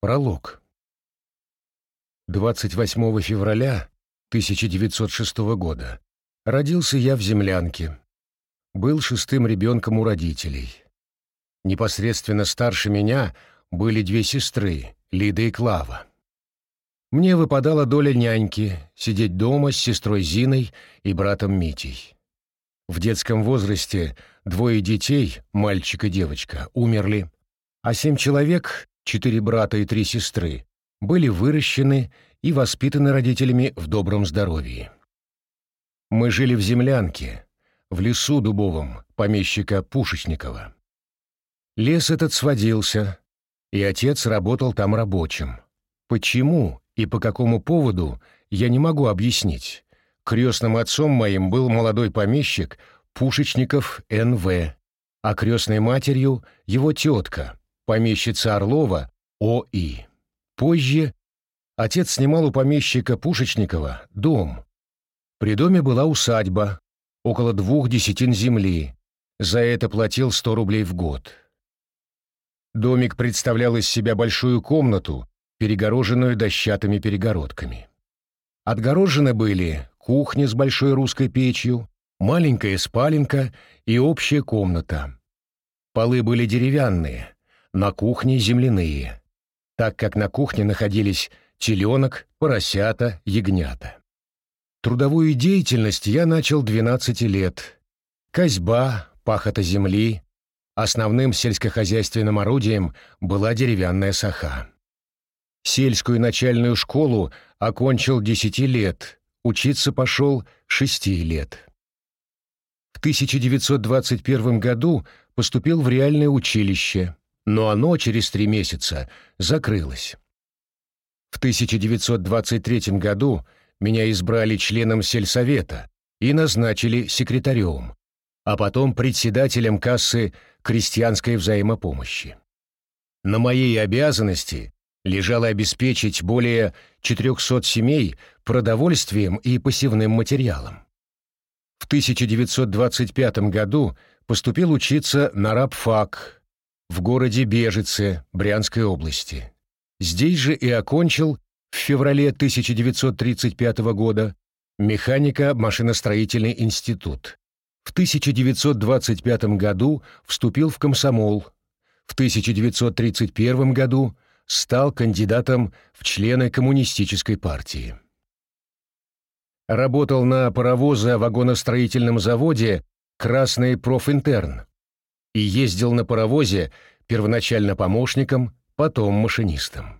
Пролог. 28 февраля 1906 года родился я в землянке. Был шестым ребенком у родителей. Непосредственно старше меня были две сестры, Лида и Клава. Мне выпадала доля няньки, сидеть дома с сестрой Зиной и братом Митей. В детском возрасте двое детей, мальчик и девочка, умерли, а семь человек четыре брата и три сестры, были выращены и воспитаны родителями в добром здоровье. Мы жили в землянке, в лесу дубовом помещика Пушечникова. Лес этот сводился, и отец работал там рабочим. Почему и по какому поводу, я не могу объяснить. Крестным отцом моим был молодой помещик Пушечников Н.В., а крестной матерью его тетка, помещица Орлова О.И. Позже отец снимал у помещика Пушечникова дом. При доме была усадьба, около двух десятин земли. За это платил сто рублей в год. Домик представлял из себя большую комнату, перегороженную дощатыми перегородками. Отгорожены были кухня с большой русской печью, маленькая спаленка и общая комната. Полы были деревянные, на кухне земляные, так как на кухне находились теленок, поросята, ягнята. Трудовую деятельность я начал 12 лет. Козьба, пахота земли. Основным сельскохозяйственным орудием была деревянная саха. Сельскую начальную школу окончил 10 лет, учиться пошел 6 лет. В 1921 году поступил в реальное училище, но оно через три месяца закрылось. В 1923 году меня избрали членом сельсовета и назначили секретарем, а потом председателем кассы крестьянской взаимопомощи. На моей обязанности лежало обеспечить более 400 семей продовольствием и посевным материалом. В 1925 году поступил учиться на рабфак в городе Бежице Брянской области. Здесь же и окончил в феврале 1935 года механико-машиностроительный институт. В 1925 году вступил в комсомол. В 1931 году стал кандидатом в члены коммунистической партии. Работал на паровозо-вагоностроительном заводе «Красный профинтерн», и ездил на паровозе первоначально помощником, потом машинистом.